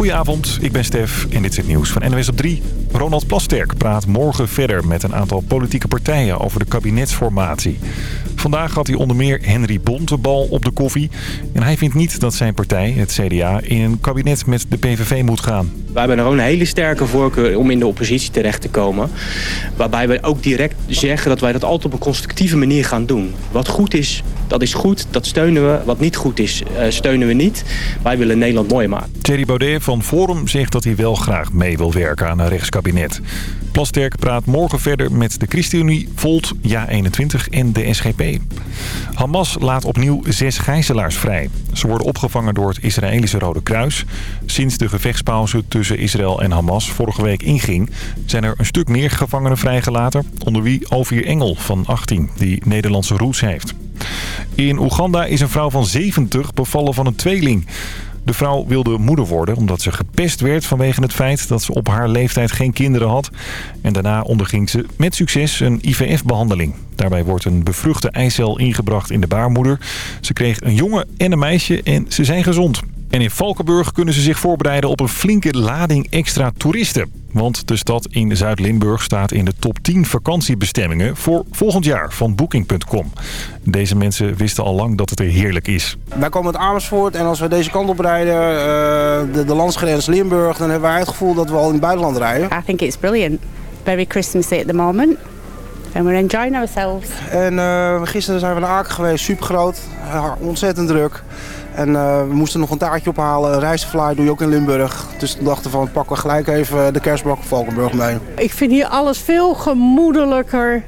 Goedenavond, ik ben Stef en dit is het nieuws van NWS op 3. Ronald Plasterk praat morgen verder met een aantal politieke partijen over de kabinetsformatie. Vandaag had hij onder meer Henry Bontebal op de koffie. En hij vindt niet dat zijn partij, het CDA, in een kabinet met de PVV moet gaan. Wij hebben er een hele sterke voorkeur om in de oppositie terecht te komen. Waarbij we ook direct zeggen dat wij dat altijd op een constructieve manier gaan doen. Wat goed is, dat is goed, dat steunen we. Wat niet goed is, eh, steunen we niet. Wij willen Nederland mooi maken. Thierry Baudet van Forum zegt dat hij wel graag mee wil werken aan een rechtskabinet. Plasterk praat morgen verder met de ChristenUnie, Volt, Ja21 en de SGP. Hamas laat opnieuw zes gijzelaars vrij. Ze worden opgevangen door het Israëlische Rode Kruis. Sinds de gevechtspauze tussen Israël en Hamas vorige week inging... zijn er een stuk meer gevangenen vrijgelaten... onder wie Ovier Engel van 18, die Nederlandse roots heeft. In Oeganda is een vrouw van 70 bevallen van een tweeling... De vrouw wilde moeder worden omdat ze gepest werd vanwege het feit dat ze op haar leeftijd geen kinderen had. En daarna onderging ze met succes een IVF-behandeling. Daarbij wordt een bevruchte eicel ingebracht in de baarmoeder. Ze kreeg een jongen en een meisje en ze zijn gezond. En in Valkenburg kunnen ze zich voorbereiden op een flinke lading extra toeristen. Want de stad in Zuid-Limburg staat in de top 10 vakantiebestemmingen voor volgend jaar van Booking.com. Deze mensen wisten al lang dat het er heerlijk is. Wij komen uit Amersfoort en als we deze kant op rijden, uh, de, de landsgrens Limburg, dan hebben wij het gevoel dat we al in het buitenland rijden. I think it's brilliant. Very Christmassy at the moment. And we're enjoying ourselves. En uh, gisteren zijn we naar Aken geweest, super groot, ontzettend druk. En uh, we moesten nog een taartje ophalen. Rijstfly doe je ook in Limburg. Dus we dachten van pakken we gelijk even de kerstbak van Valkenburg mee. Ik vind hier alles veel gemoedelijker.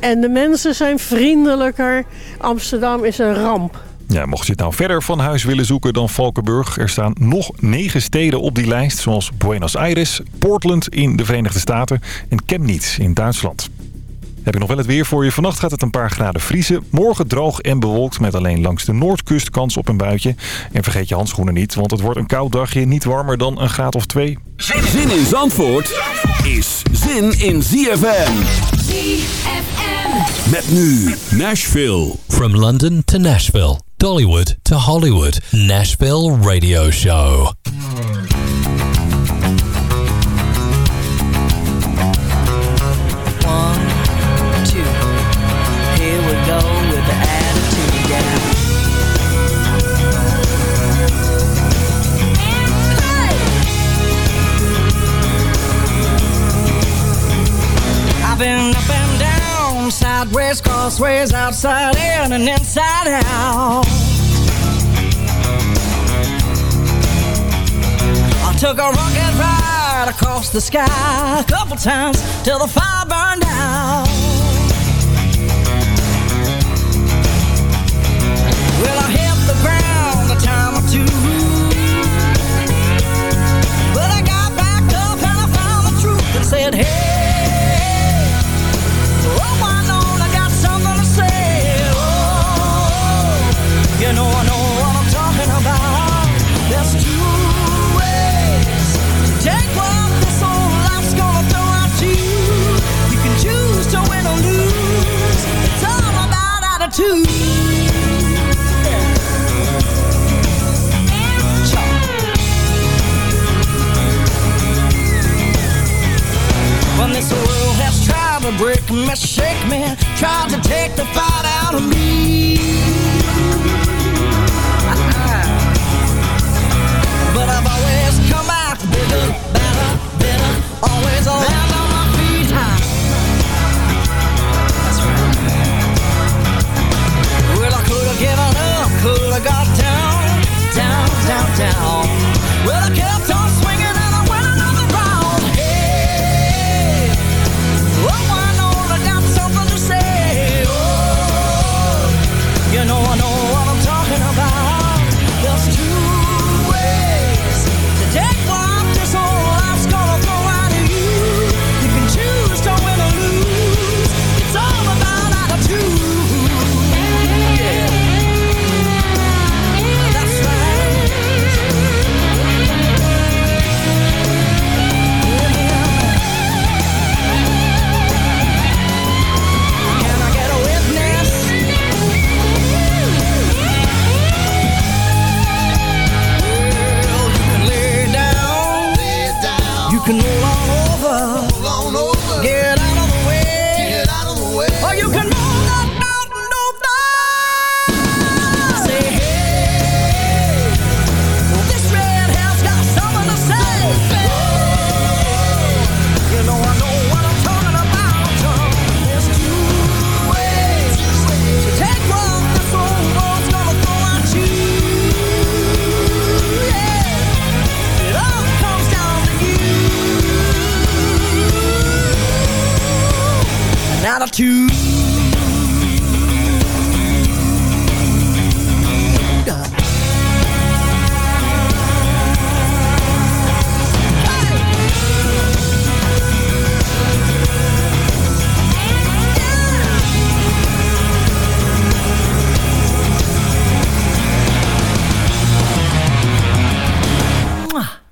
En de mensen zijn vriendelijker. Amsterdam is een ramp. Ja, mocht je het nou verder van huis willen zoeken dan Valkenburg... er staan nog negen steden op die lijst... zoals Buenos Aires, Portland in de Verenigde Staten... en Chemnitz in Duitsland. Heb ik nog wel het weer voor je. Vannacht gaat het een paar graden vriezen. Morgen droog en bewolkt met alleen langs de noordkust kans op een buitje. En vergeet je handschoenen niet, want het wordt een koud dagje. Niet warmer dan een graad of twee. Zin in Zandvoort is zin in ZFM. ZFM. Met nu Nashville. From London to Nashville. Dollywood to Hollywood. Nashville Radio Show. Sideways, crossways, outside in and inside out. I took a rocket ride across the sky a couple times till the fire burned out. Well, I hit the ground a time or two. But I got back up and I found the truth and said, hey. Attitude. When this world has tried to break me, shake me, tried to take the fight out of me.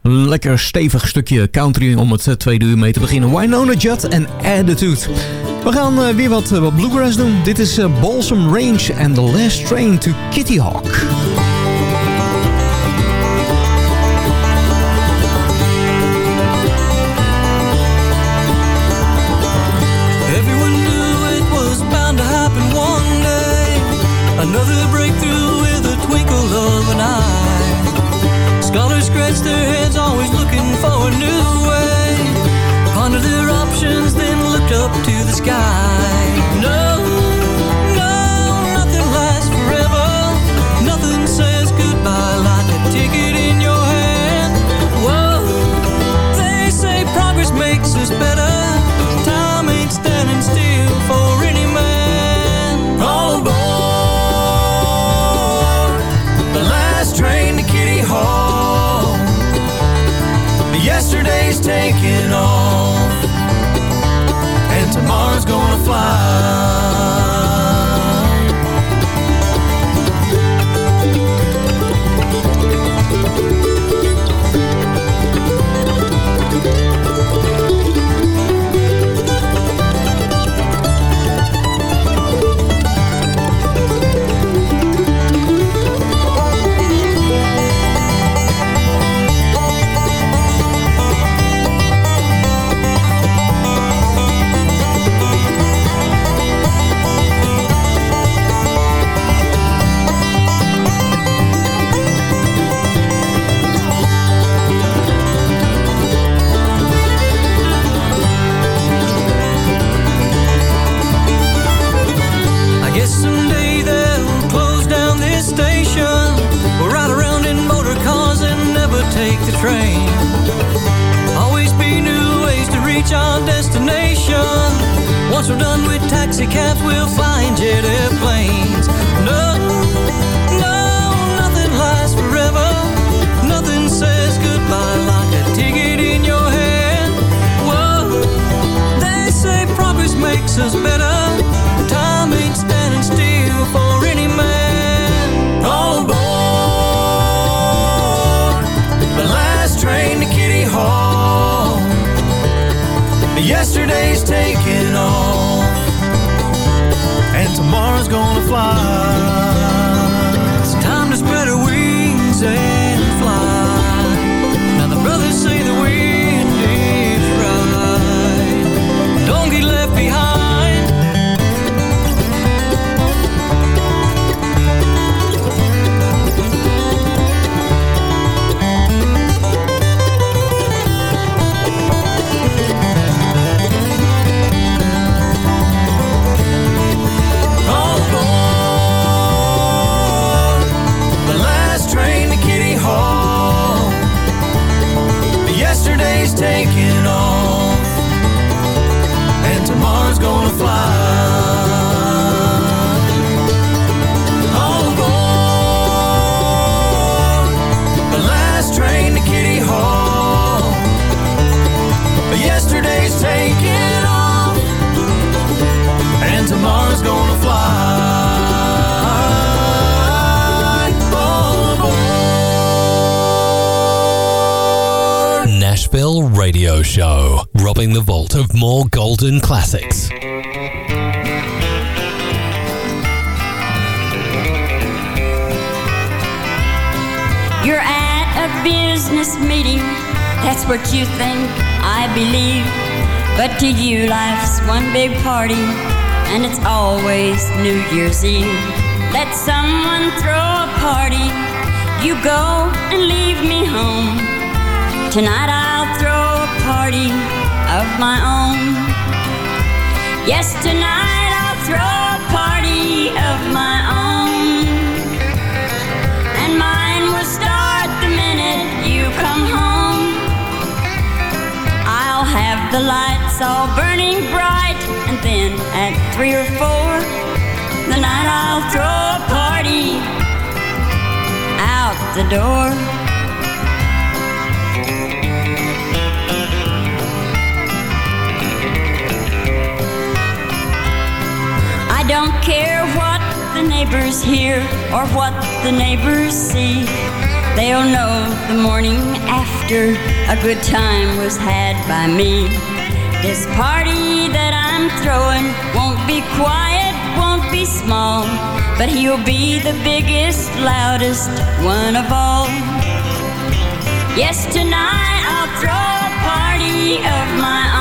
Lekker stevig stukje country om het eh, tweede uur mee te beginnen. Winona Judd en Attitude. We gaan eh, weer wat, eh, wat bluegrass doen. Dit is eh, Balsam Range and the Last Train to Kitty Hawk. Show, robbing the vault of more golden classics. You're at a business meeting, that's what you think, I believe. But to you, life's one big party, and it's always New Year's Eve. Let someone throw a party, you go and leave me home. Tonight I'll party of my own. Yes, tonight I'll throw a party of my own. And mine will start the minute you come home. I'll have the lights all burning bright, and then at three or four, the night I'll throw a party out the door. don't care what the neighbors hear or what the neighbors see. They'll know the morning after a good time was had by me. This party that I'm throwing won't be quiet, won't be small, but he'll be the biggest, loudest one of all. Yes, tonight I'll throw a party of my own.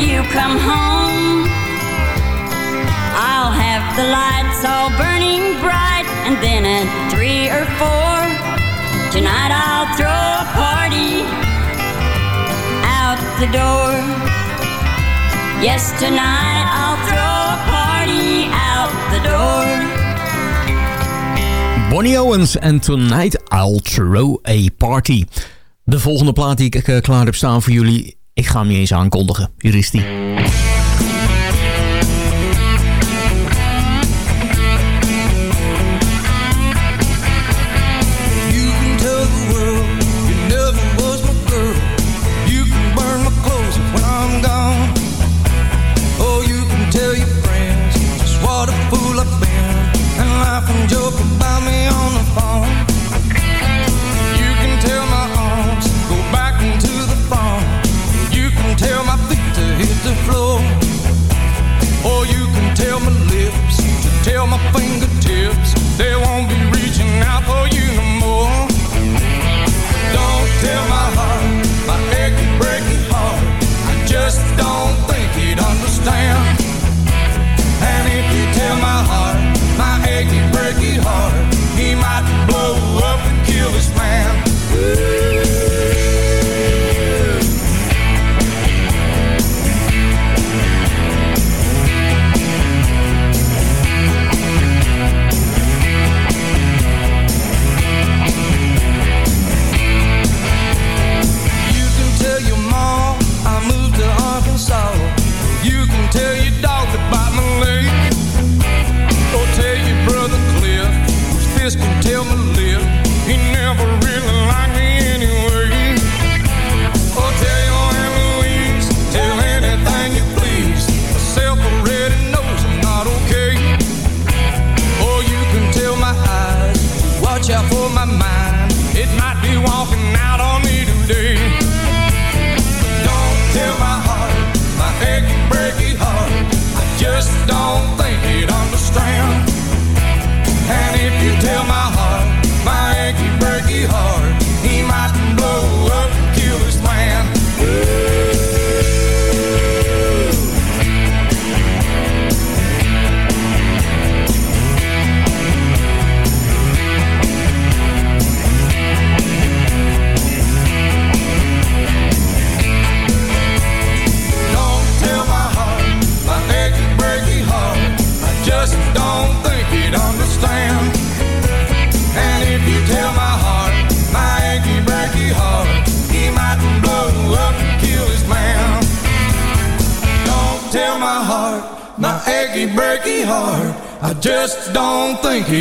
you come home. I'll have the lights all burning bright And then at three or four Tonight I'll throw a party Out the door. Yes, tonight I'll throw a party out the door. Bonnie Owens Tonight I'll Throw a Party. De volgende plaat die ik eh, klaar heb staan voor jullie Ik ga hem niet eens aankondigen. Juristie.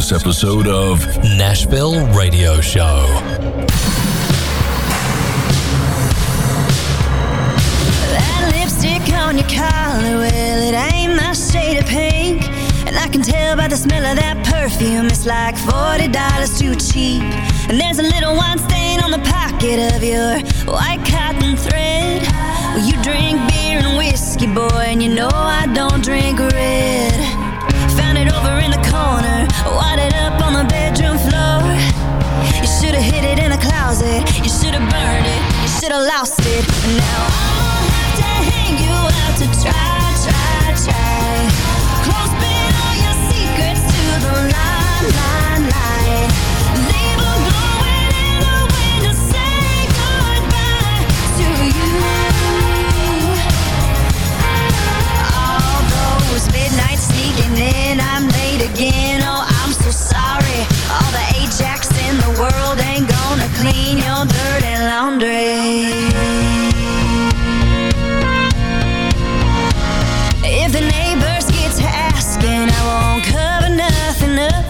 this episode of Nashville Radio Show. That lipstick on your collar, well, it ain't my shade of pink. And I can tell by the smell of that perfume, it's like $40 too cheap. And there's a little wine stain on the pocket of your white cotton thread. Well, you drink beer and whiskey, boy, and you know I don't drink red it over in the corner. Wadded up on the bedroom floor. You should've hid it in a closet. You should've burned it. You should've lost it. Now I'll have to hang you out to try, try, try Clothespin all your secrets to the line, sneaking in, I'm late again. Oh, I'm so sorry. All the Ajax in the world ain't gonna clean your dirty laundry. If the neighbors get to asking, I won't cover nothing up.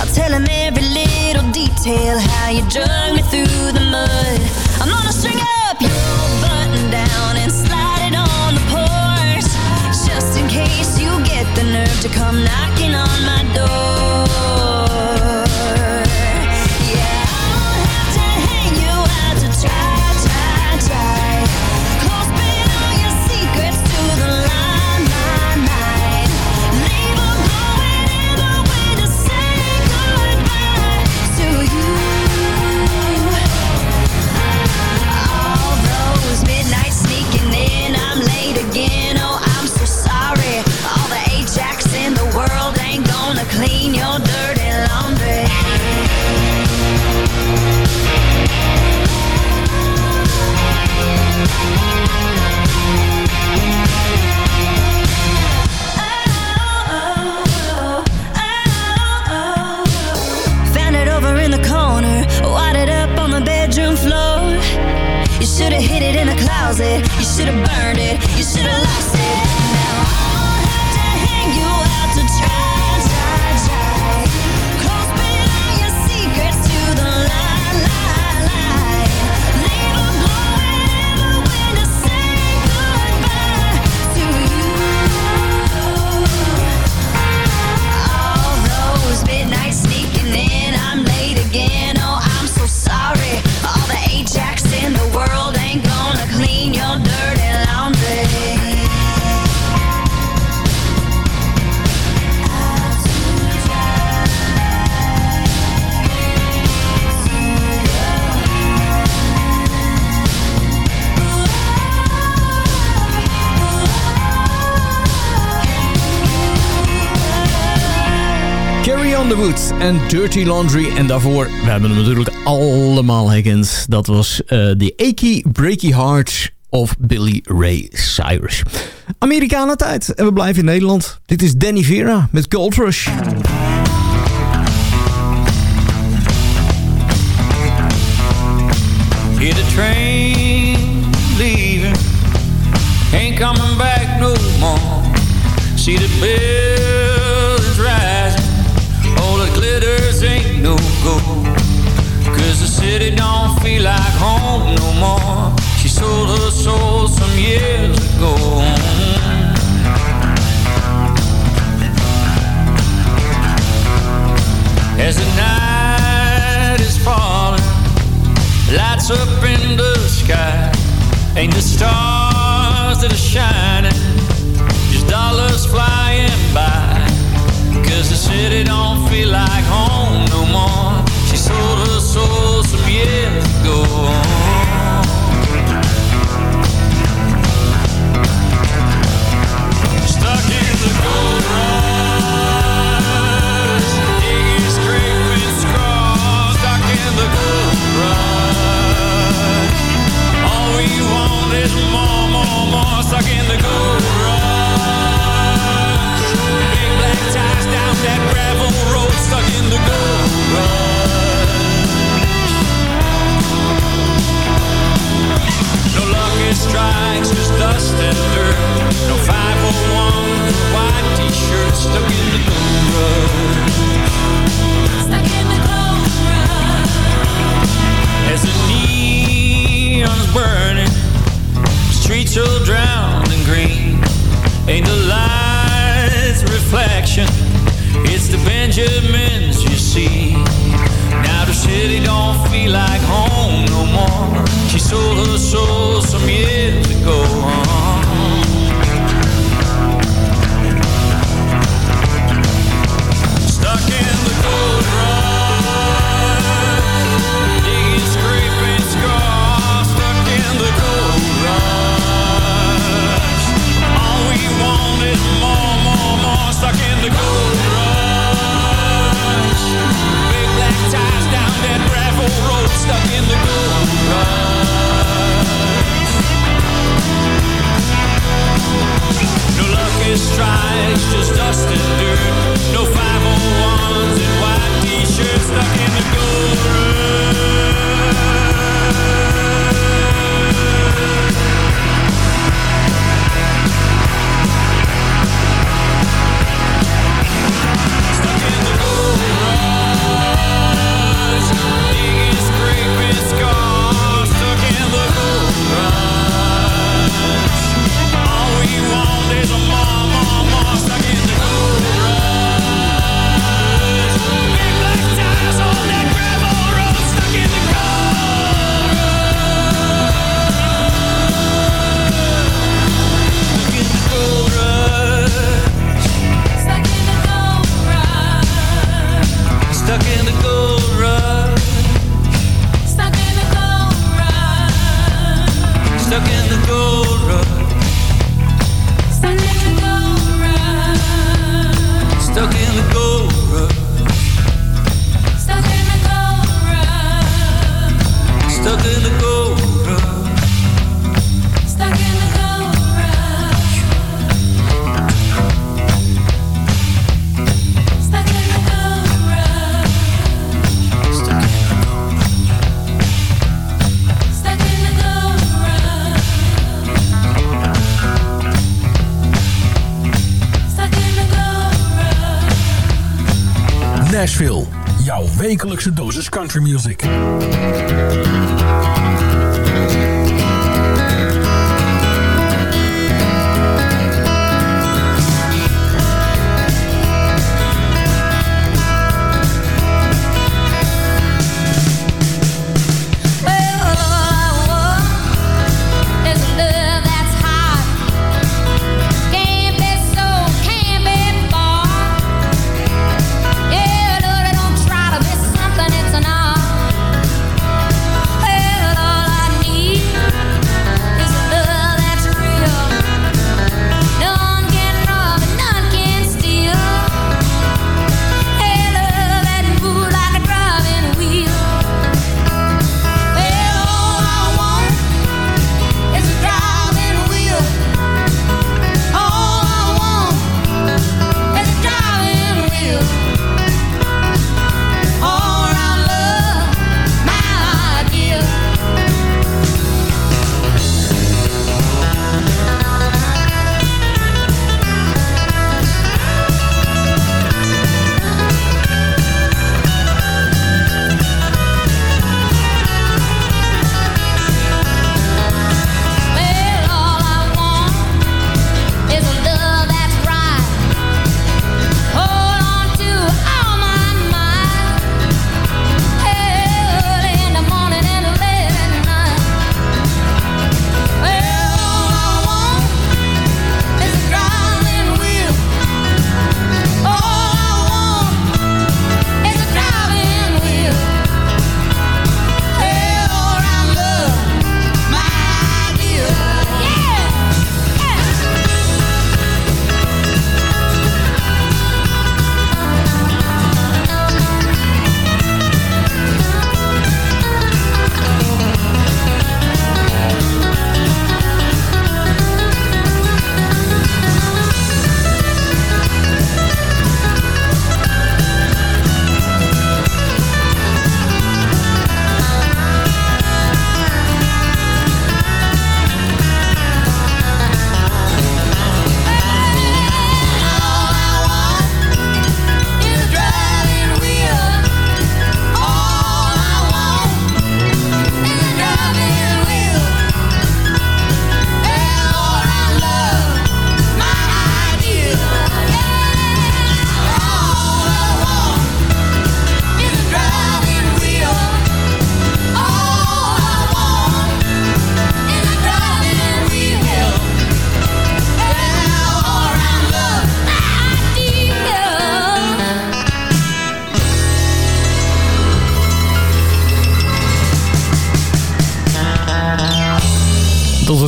I'll tell them every little detail how you drug me through the mud. Nerve to come knocking on my door. En Dirty Laundry. En daarvoor, we hebben hem natuurlijk allemaal herkend. Dat was The Achy Breaky Heart of Billy Ray Cyrus. Amerikanen tijd. En we blijven in Nederland. Dit is Danny Vera met Gold Rush. Hear the train leaving, ain't back no more. See the City don't feel like home no more. She sold her soul some years ago. As the night is falling Lights up in the sky Ain't the stars that are shining Just dollars flying by Cause the city don't feel like home no more She sold her soul Stuck in the gold Stuck in the rush. Stuck in the rush. As the neon's burning, streets drowned in green. Ain't the lights reflection? It's the Benjamins you see. Now the city don't feel like home no more. She sold her soul Nashville. Jouw wekelijkse dosis country music.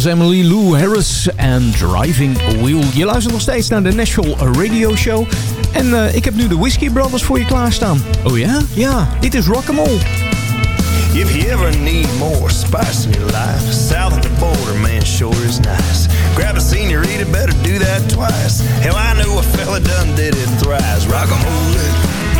Emily Lou Harris en Driving Wheel. Je luistert nog steeds naar de Nashville Radio Show. En uh, ik heb nu de Whiskey Brothers voor je klaarstaan. Oh ja? Ja, dit is Rock'n'Roll. If you ever need more spice in your life, south of the border, man, sure is nice. Grab a seniorita, better do that twice. Hell, I knew a fella done did it thrice. Rock'n'Roll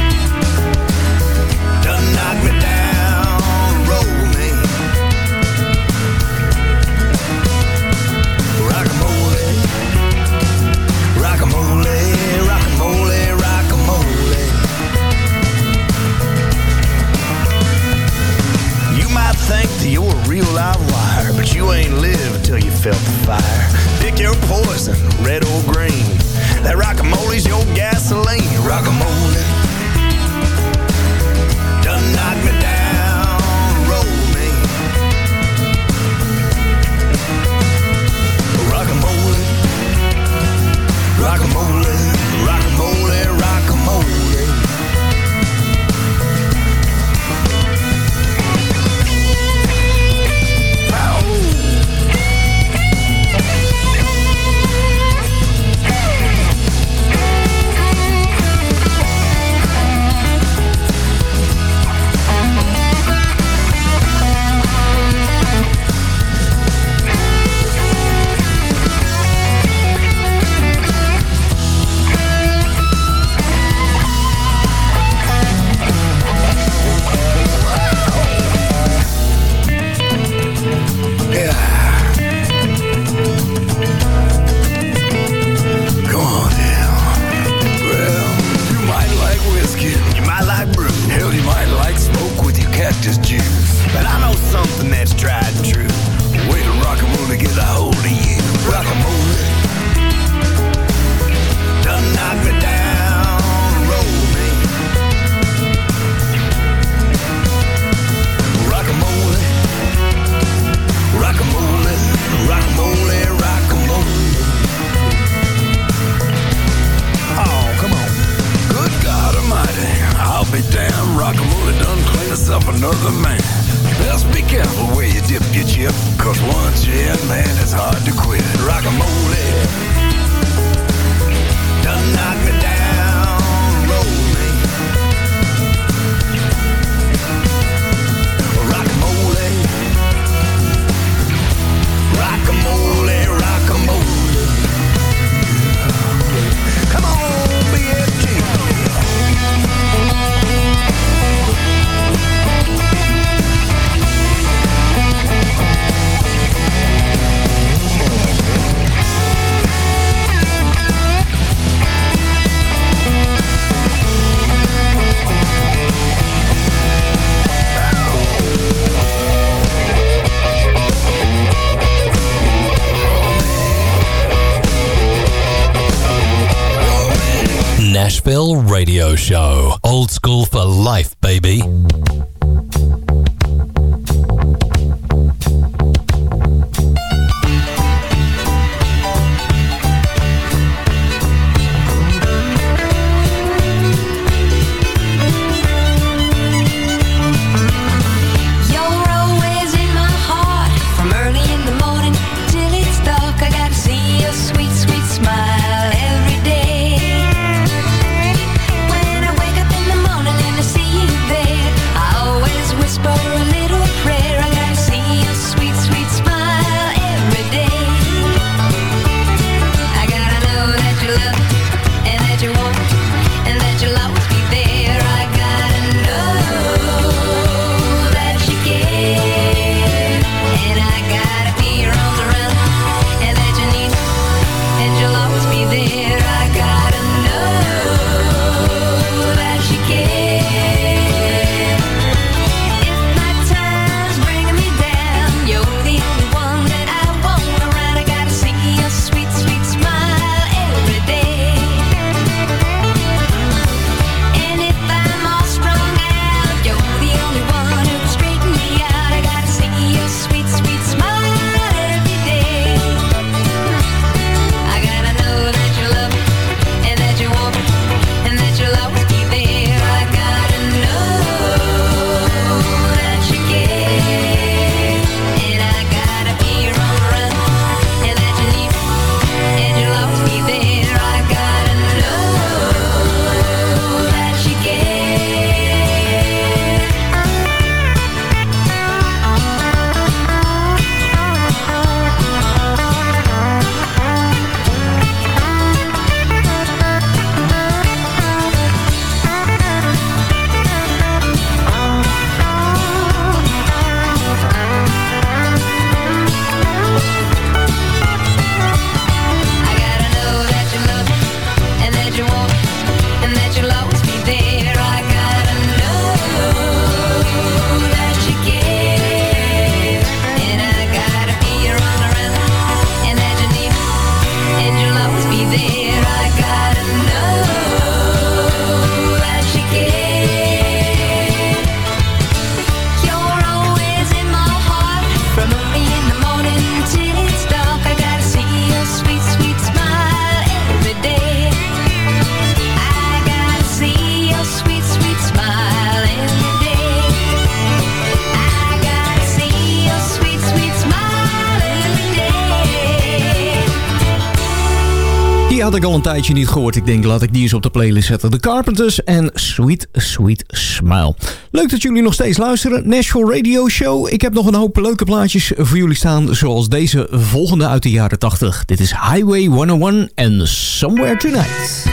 had ik al een tijdje niet gehoord. Ik denk, laat ik die eens op de playlist zetten. The Carpenters en Sweet Sweet Smile. Leuk dat jullie nog steeds luisteren. Nashville Radio Show. Ik heb nog een hoop leuke plaatjes voor jullie staan. Zoals deze volgende uit de jaren 80. Dit is Highway 101 en Somewhere Tonight.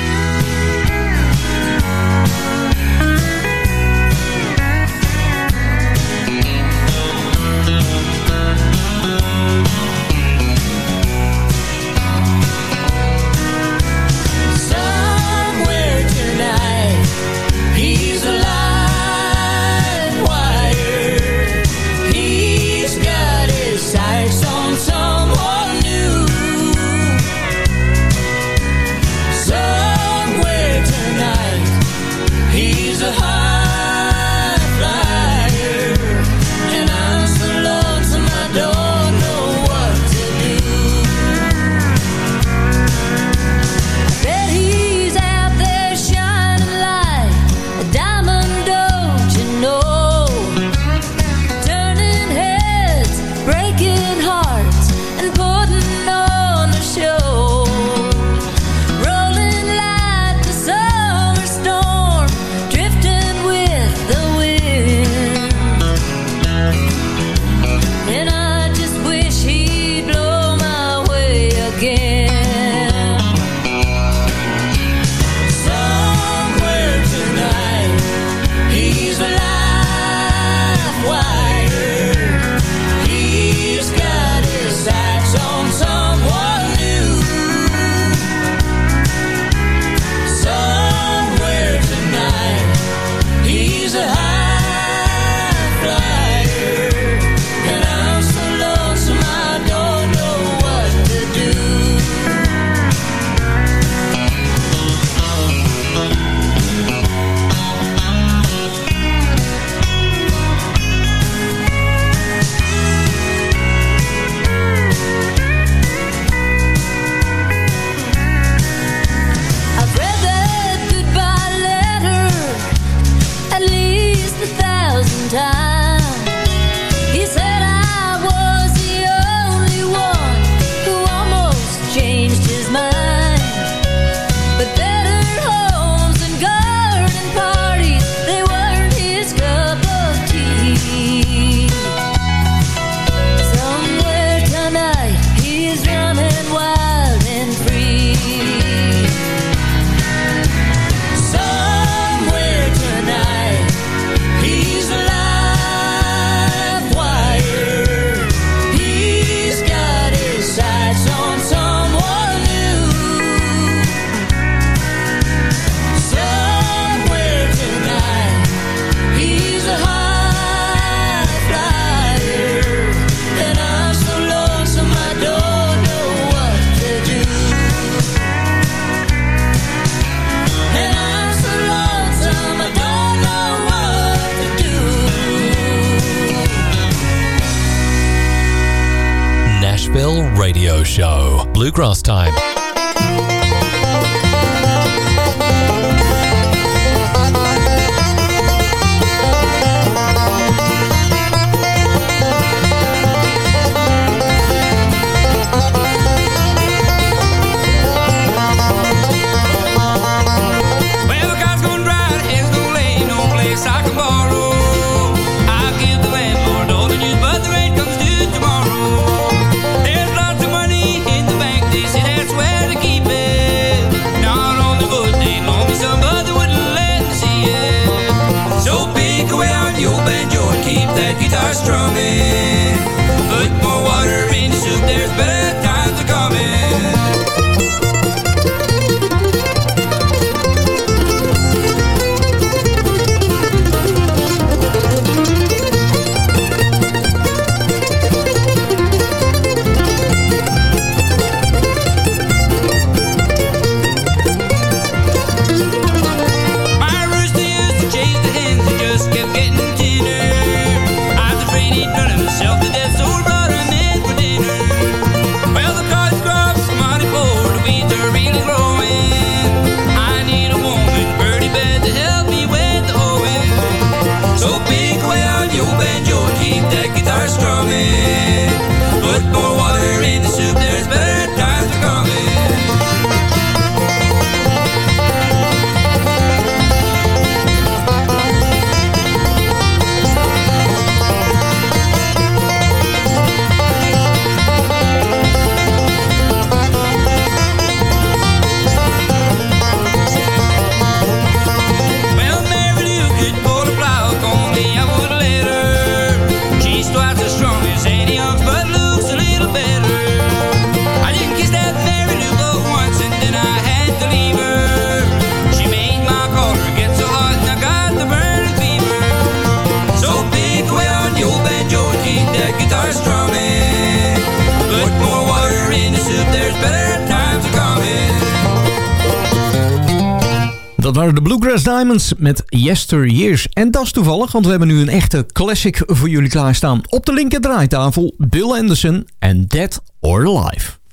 Bluegrass Time. are strumming. Dat waren de Bluegrass Diamonds met yesteryears. En dat is toevallig, want we hebben nu een echte classic voor jullie klaarstaan. Op de linker draaitafel Bill Anderson en Dead or Alive.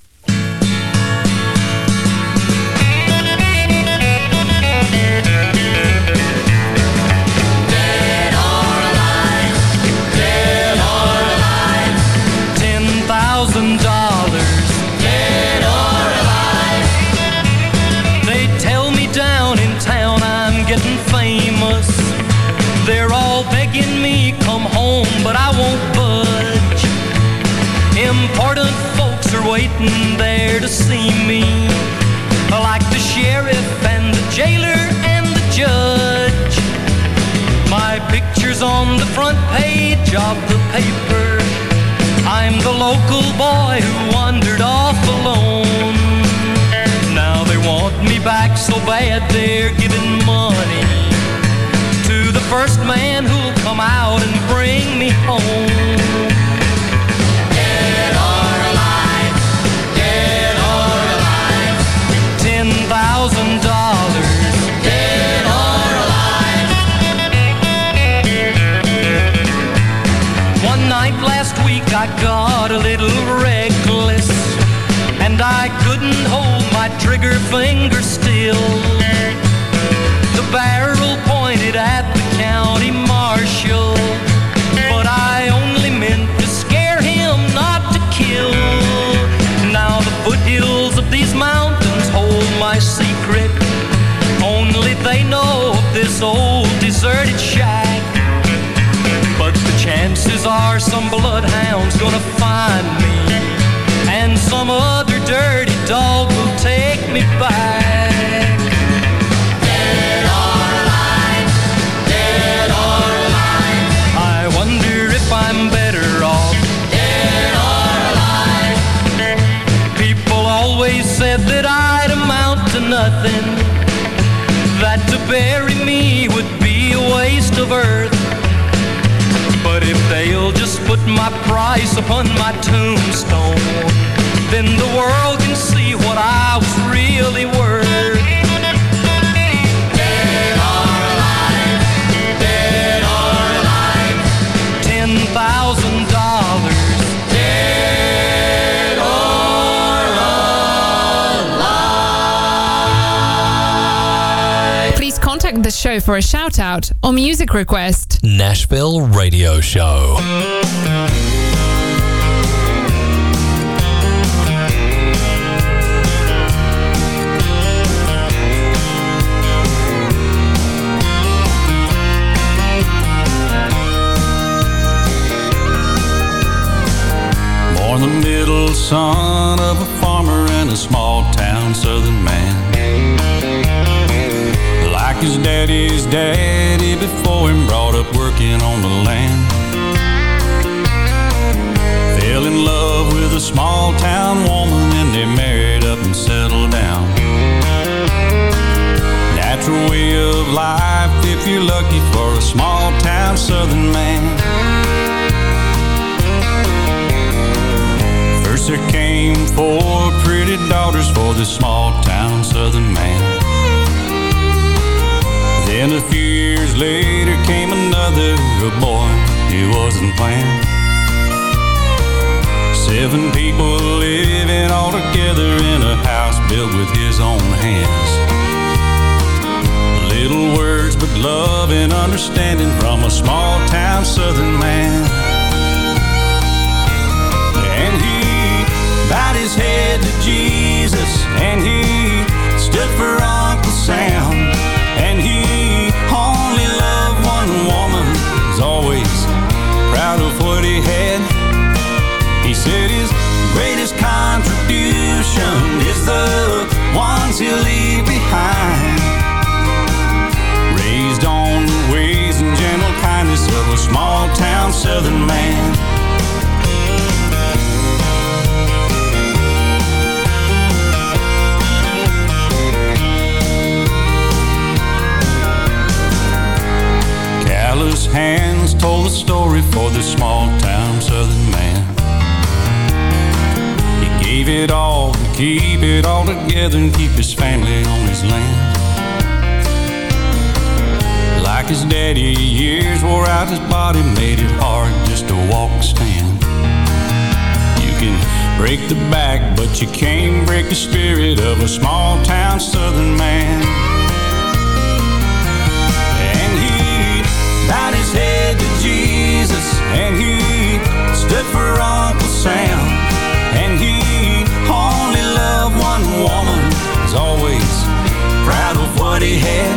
picture's on the front page of the paper. I'm the local boy who wandered off alone. Now they want me back so bad they're giving money to the first man who'll come out and bring me home. couldn't hold my trigger finger still. The barrel pointed at the county marshal, but I only meant to scare him, not to kill. Now the foothills of these mountains hold my secret. Only they know of this old deserted shack. But the chances are some bloodhound's gonna find me, and some other dirty dog will take me back. Dead or alive, dead or alive. I wonder if I'm better off. Dead or alive. People always said that I'd amount to nothing. That to bury me would be a waste of earth. But if they'll just put my price upon my tombstone then the world can see what I was really worth. Dead or alive, dead or alive, ten thousand dollars. Dead or alive. Please contact the show for a shout out or music request. Nashville Radio Show. The middle son of a farmer and a small town southern man. Like his daddy's daddy before him, brought up working this small town southern man. Then a few years later came another boy he wasn't planned. Seven people living all together in a house built with his own hands. Little words but love and understanding from a small town southern man. And he bowed his head to Jesus and he stood for Uncle Sam. And he only loved one woman. Was always proud of what he had. He said his greatest contribution is the ones he'll leave behind. Raised on the ways and gentle kindness of a small town southern man hands told the story for this small town southern man. He gave it all to keep it all together and keep his family on his land. Like his daddy, years wore out his body, made it hard just to walk and stand. You can break the back, but you can't break the spirit of a small town southern man. And he stood for Uncle Sam. And he only loved one woman. Was always proud of what he had.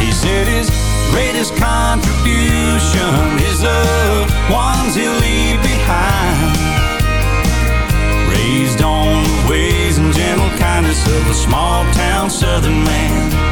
He said his greatest contribution is the ones he'll leave behind. Raised on the ways and gentle kindness of a small town southern man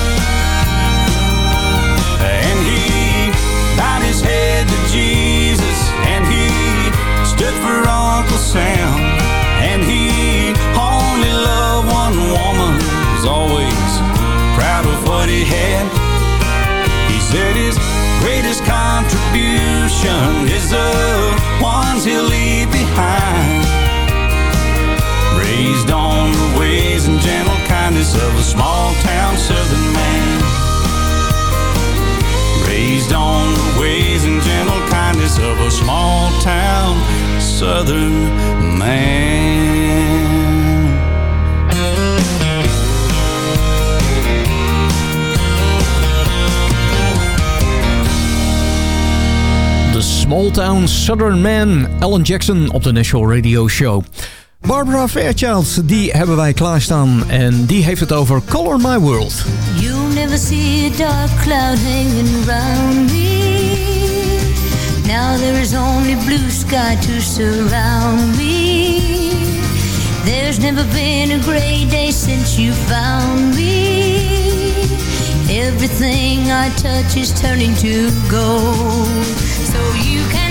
Jesus and he stood for Uncle Sam. And he only loved one woman was always proud of what he had. He said his greatest contribution is the ones he'll leave behind. Raised on the ways and gentle kindness of a small town southern man De man. The Small Town Southern Man, Alan Jackson op de National Radio Show. Barbara Fairchild, die hebben wij klaarstaan. En die heeft het over Color My World. You never see a dark cloud hanging round me. Now there is only blue sky to surround me. There's never been a gray day since you found me. Everything I touch is turning to gold. So you can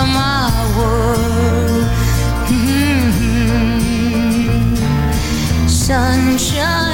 of my world. Mm -hmm. Sunshine.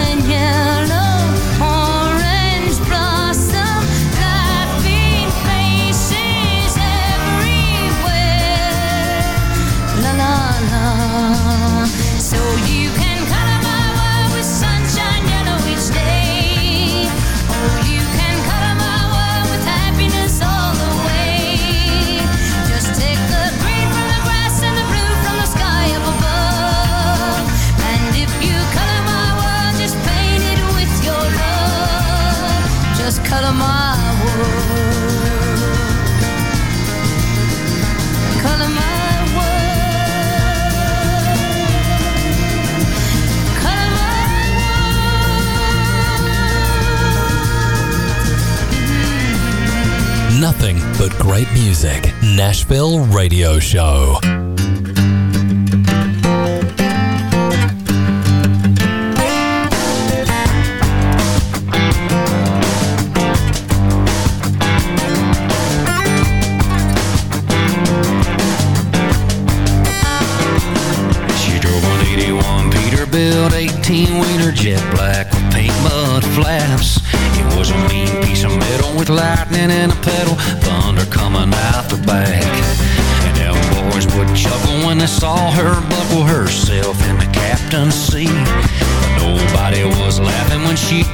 but great music. Nashville Radio Show.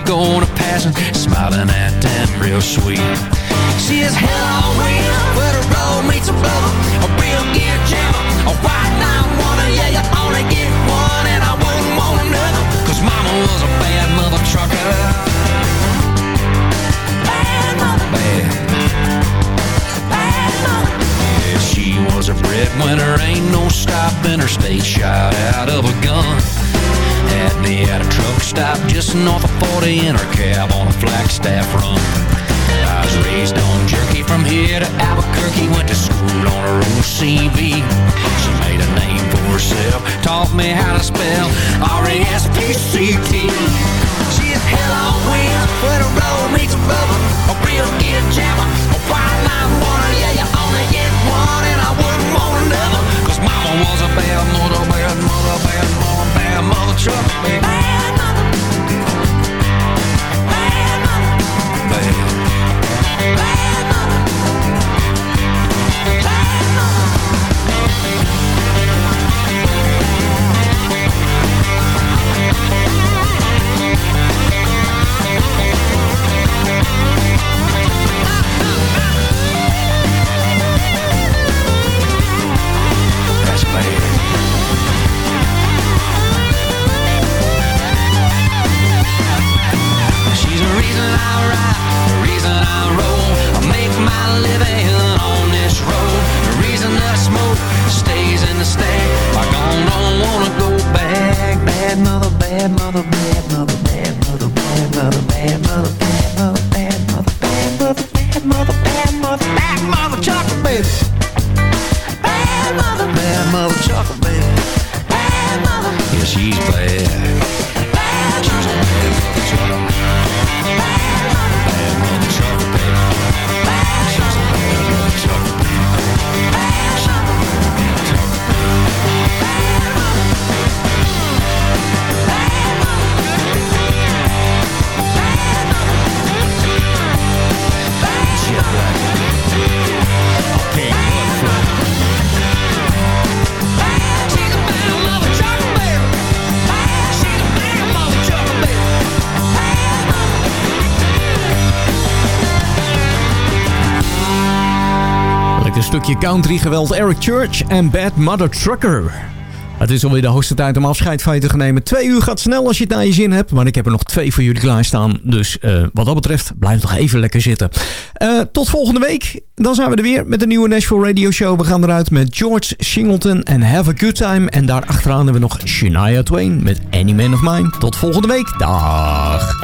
gonna pass and smiling at them real sweet. She is Je country geweld Eric Church en Bad Mother Trucker. Het is alweer de hoogste tijd om afscheid van je te nemen. Twee uur gaat snel als je het naar je zin hebt. Maar ik heb er nog twee voor jullie klaarstaan. Dus eh, wat dat betreft, blijf nog even lekker zitten. Eh, tot volgende week. Dan zijn we er weer met een nieuwe Nashville Radio Show. We gaan eruit met George Singleton en Have a Good Time. En daarachteraan hebben we nog Shania Twain met Any Man of Mine. Tot volgende week. Dag.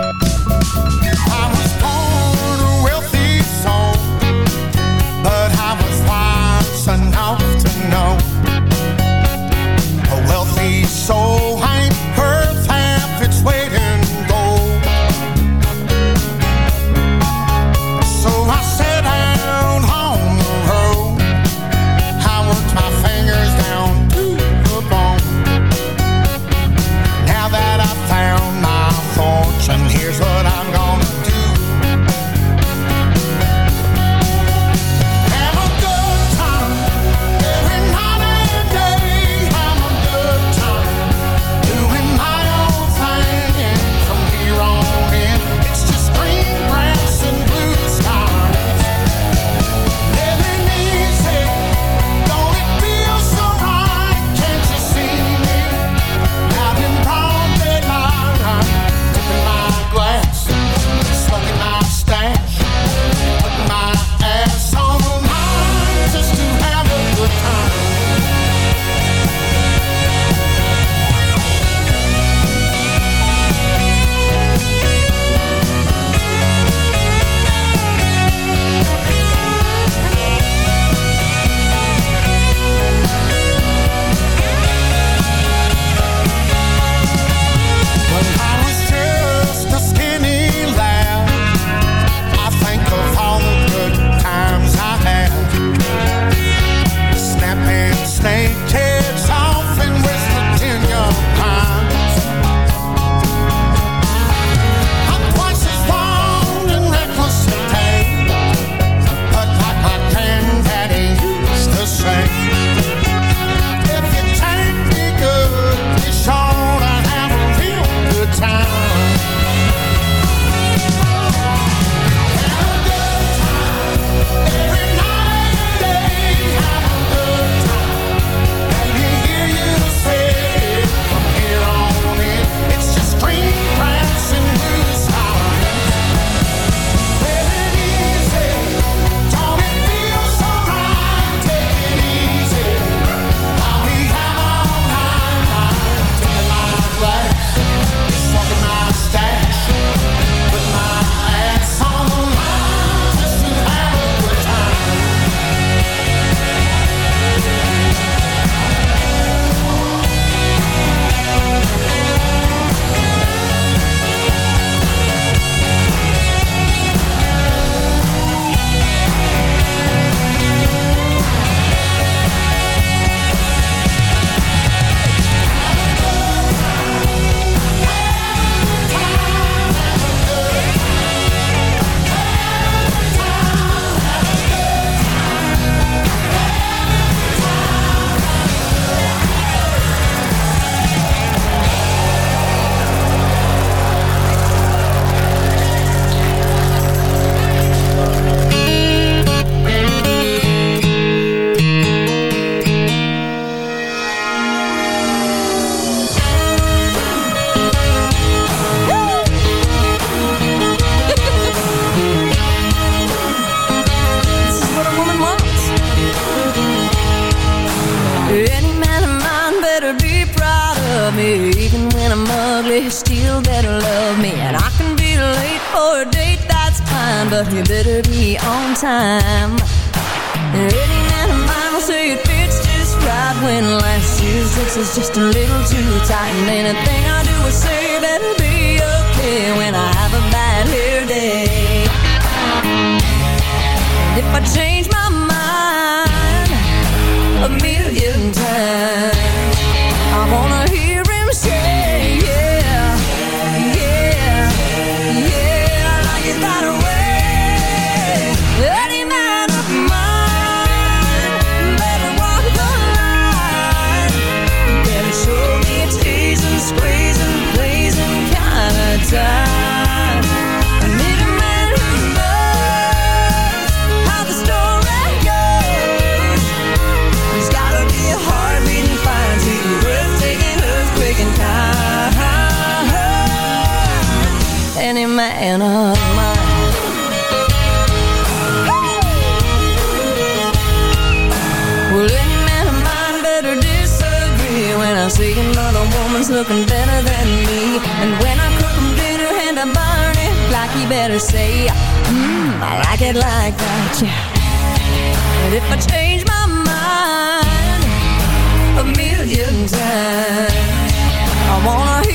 man of mine. Well, any man of mine better disagree When I see another woman's looking better than me. And when I cook him dinner and I burn it Like he better say, mmm, I like it like that, yeah. But if I change my mind A million times I wanna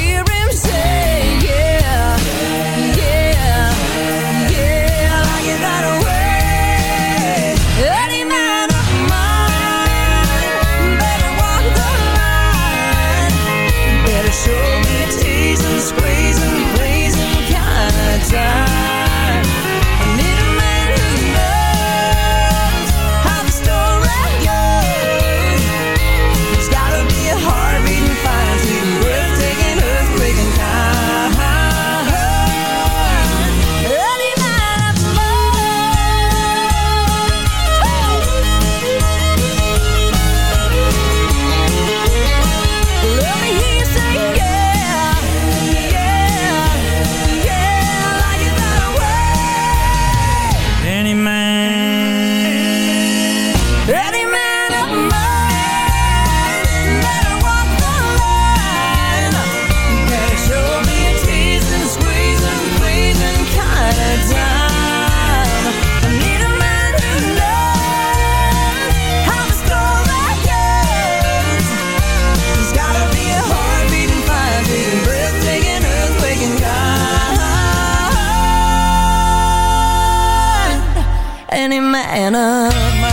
any man of mine